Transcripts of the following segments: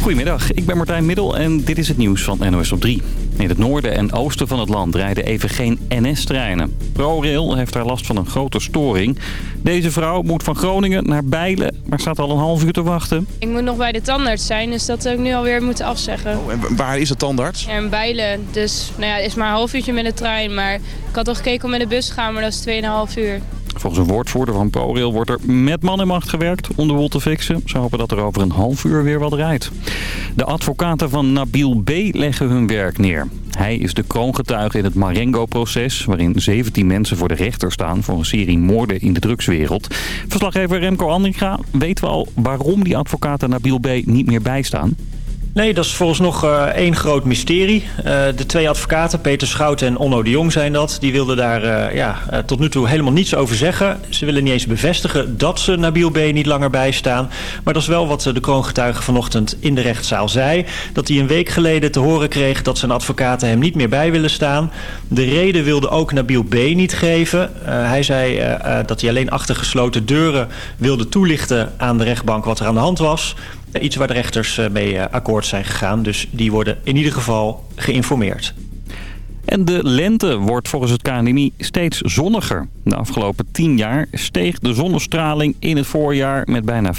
Goedemiddag, ik ben Martijn Middel en dit is het nieuws van NOS op 3. In het noorden en oosten van het land rijden even geen NS-treinen. ProRail heeft daar last van een grote storing. Deze vrouw moet van Groningen naar Bijlen, maar staat al een half uur te wachten. Ik moet nog bij de tandarts zijn, dus dat heb ik nu alweer moeten afzeggen. Oh, en waar is het tandarts? Ja, in Bijlen, dus nou ja, het is maar een half uurtje met de trein. Maar ik had toch gekeken om met de bus te gaan, maar dat is 2,5 uur. Volgens een woordvoerder van ProRail wordt er met man en macht gewerkt om de wol te fixen. Ze hopen dat er over een half uur weer wat rijdt. De advocaten van Nabil B. leggen hun werk neer. Hij is de kroongetuige in het Marengo-proces... waarin 17 mensen voor de rechter staan voor een serie moorden in de drugswereld. Verslaggever Remco Andringa weet wel waarom die advocaten Nabil B. niet meer bijstaan. Nee, dat is volgens nog uh, één groot mysterie. Uh, de twee advocaten, Peter Schouten en Onno de Jong zijn dat. Die wilden daar uh, ja, tot nu toe helemaal niets over zeggen. Ze willen niet eens bevestigen dat ze Nabil B. niet langer bijstaan. Maar dat is wel wat de kroongetuige vanochtend in de rechtszaal zei. Dat hij een week geleden te horen kreeg dat zijn advocaten hem niet meer bij willen staan. De reden wilde ook Nabil B. niet geven. hij zei dat hij alleen achter gesloten deuren wilde toelichten aan de rechtbank wat er aan de hand was. Iets waar de rechters mee akkoord zijn gegaan. Dus die worden in ieder geval geïnformeerd. En de lente wordt volgens het KNMI steeds zonniger. De afgelopen 10 jaar steeg de zonnestraling in het voorjaar met bijna 5%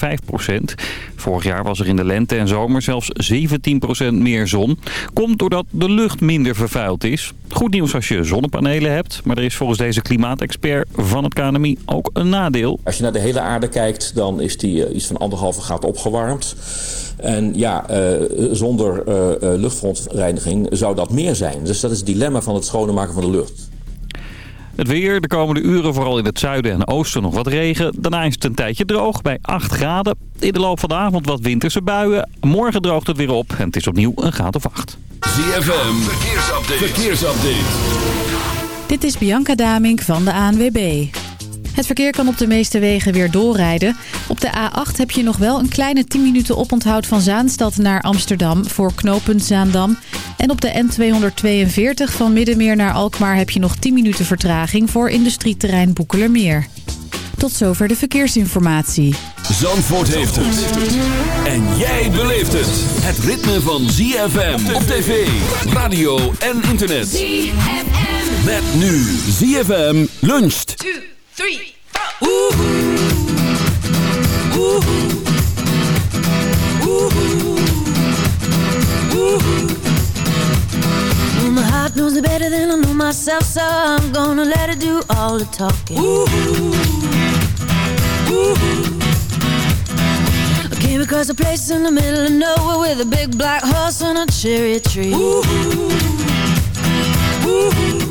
Vorig jaar was er in de lente en zomer zelfs 17% meer zon. Komt doordat de lucht minder vervuild is. Goed nieuws als je zonnepanelen hebt. Maar er is volgens deze klimaatexpert van het KNMI ook een nadeel. Als je naar de hele aarde kijkt, dan is die uh, iets van anderhalve graad opgewarmd. En ja, uh, zonder uh, luchtverontreiniging zou dat meer zijn. Dus dat is het dilemma van het schoner maken van de lucht. Het weer, de komende uren vooral in het zuiden en oosten nog wat regen. Daarna is het een tijdje droog bij 8 graden. In de loop van de avond wat winterse buien. Morgen droogt het weer op en het is opnieuw een graad of 8. ZFM, verkeersupdate. verkeersupdate. Dit is Bianca Damink van de ANWB. Het verkeer kan op de meeste wegen weer doorrijden. Op de A8 heb je nog wel een kleine 10 minuten oponthoud van Zaanstad naar Amsterdam voor knooppunt Zaandam. En op de N242 van Middenmeer naar Alkmaar heb je nog 10 minuten vertraging voor industrieterrein Boekelermeer. Tot zover de verkeersinformatie. Zandvoort heeft het. En jij beleeft het. Het ritme van ZFM op tv, radio en internet. ZFM. Met nu ZFM luncht. Three, four. Ooh. Ooh. Ooh. Ooh. My heart knows it better than I know myself, so I'm gonna let it do all the talking. Ooh. Ooh. I came across a place in the middle of nowhere with a big black horse and a cherry tree. Ooh. Ooh.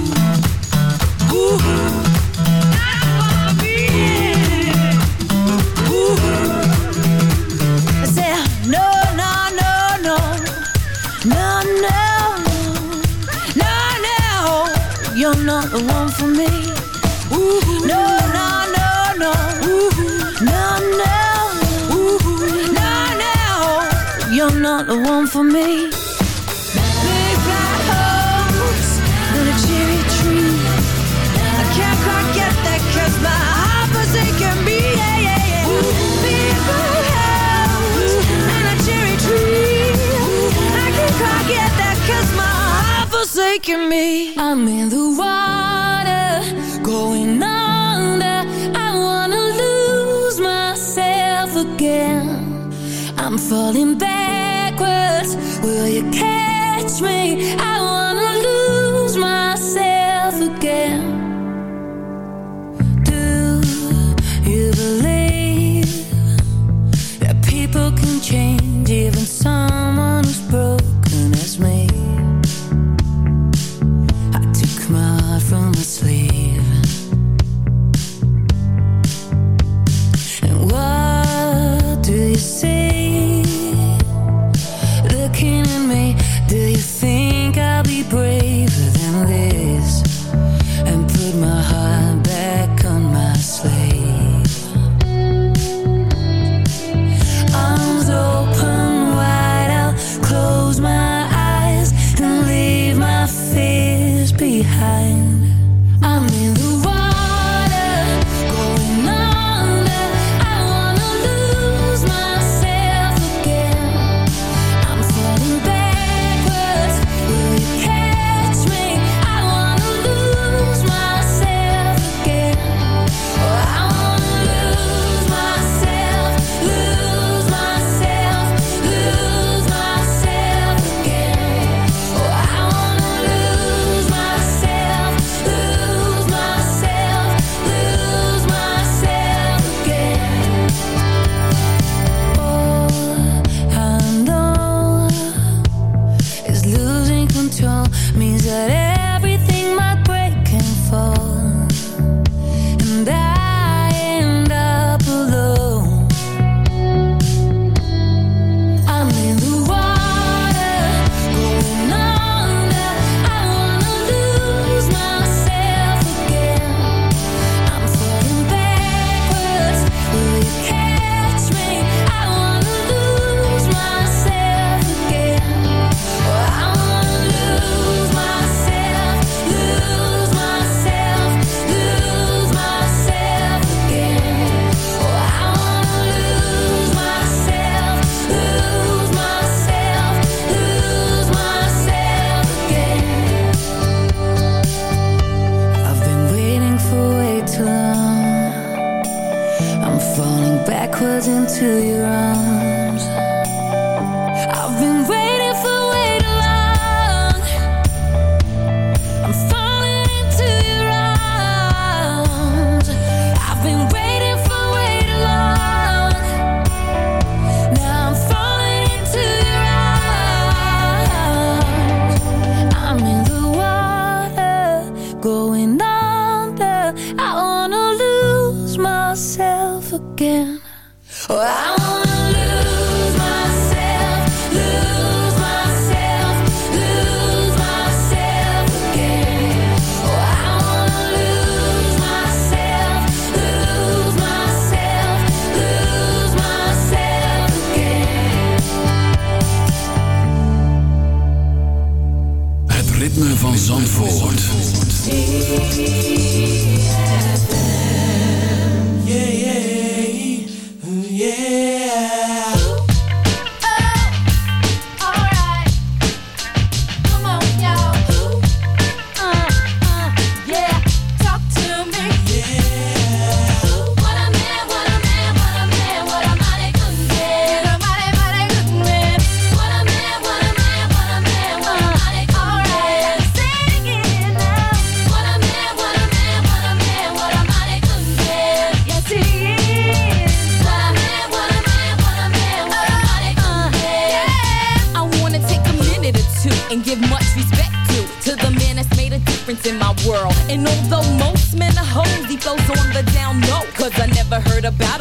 for me can't quite get that cause my heart forsaken me. Yeah, yeah, yeah. And a cherry tree. I can't quite get that cause my heart forsaken me. I'm in the water, going under. I wanna lose myself again. I'm falling backwards. Will you catch me? I wanna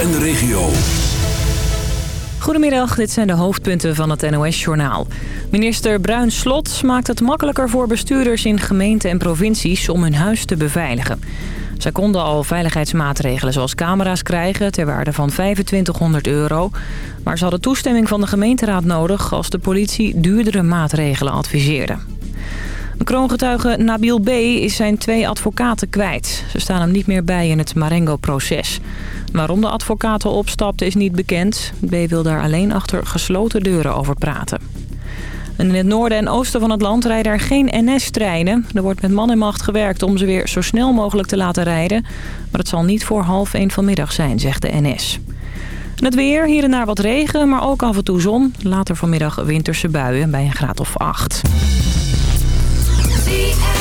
En de regio. Goedemiddag, dit zijn de hoofdpunten van het NOS-journaal. Minister Bruin Slot maakt het makkelijker voor bestuurders in gemeenten en provincies om hun huis te beveiligen. Zij konden al veiligheidsmaatregelen zoals camera's krijgen ter waarde van 2500 euro. Maar ze hadden toestemming van de gemeenteraad nodig als de politie duurdere maatregelen adviseerde. Kroongetuige Nabil B. is zijn twee advocaten kwijt. Ze staan hem niet meer bij in het Marengo-proces. Waarom de advocaten opstapten is niet bekend. B. wil daar alleen achter gesloten deuren over praten. In het noorden en oosten van het land rijden er geen NS-treinen. Er wordt met man en macht gewerkt om ze weer zo snel mogelijk te laten rijden. Maar het zal niet voor half één vanmiddag zijn, zegt de NS. Het weer, hier en daar wat regen, maar ook af en toe zon. Later vanmiddag winterse buien bij een graad of acht. G-A-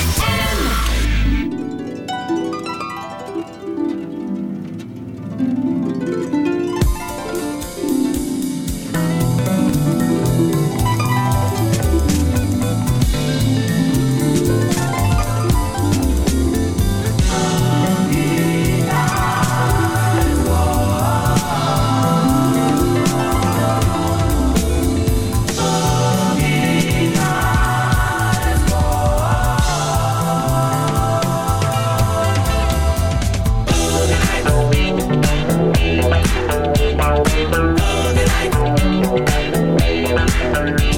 Bye.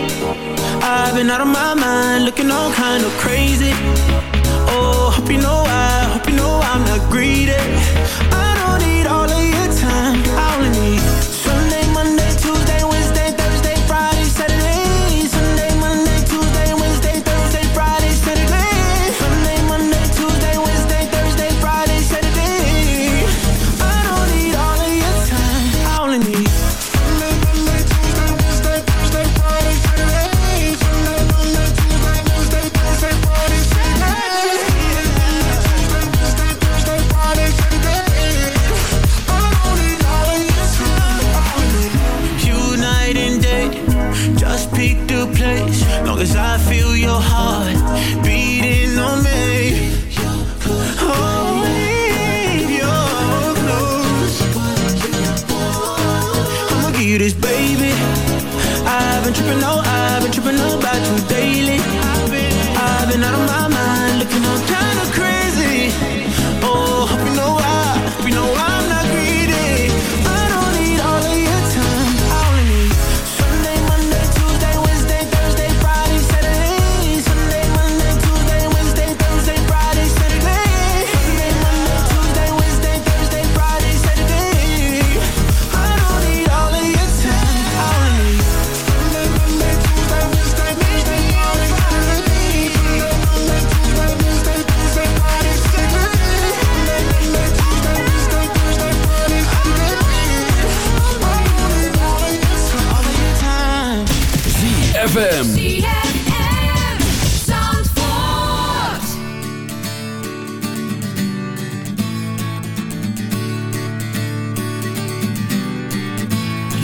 I've been out of my mind, looking all kind of crazy. Oh, hope you know I, hope you know I'm not greedy. I don't need all of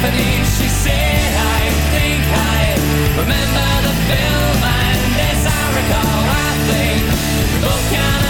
symphony, she said, I think I remember the film, and as I recall, I think we both kind of.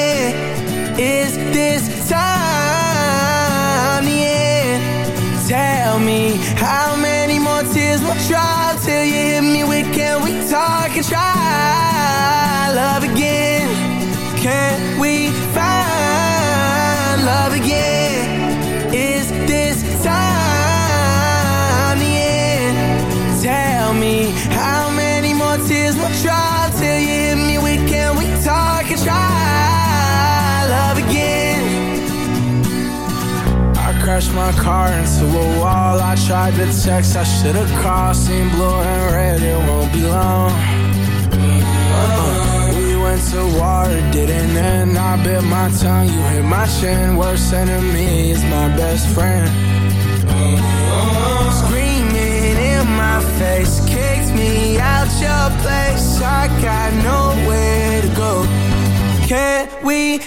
And try love again? Can we find love again? Is this time the end? Tell me how many more tears will drop till you hit me with can we talk and try love again? I crashed my car into a wall. I tried to text, I should've called. Seen blue and red, it won't be long. To war, didn't end. I bit my tongue, you hit my chin. Worst enemy is my best friend. Screaming in my face, kicked me out your place. I got nowhere to go. Can we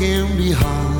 can be hard.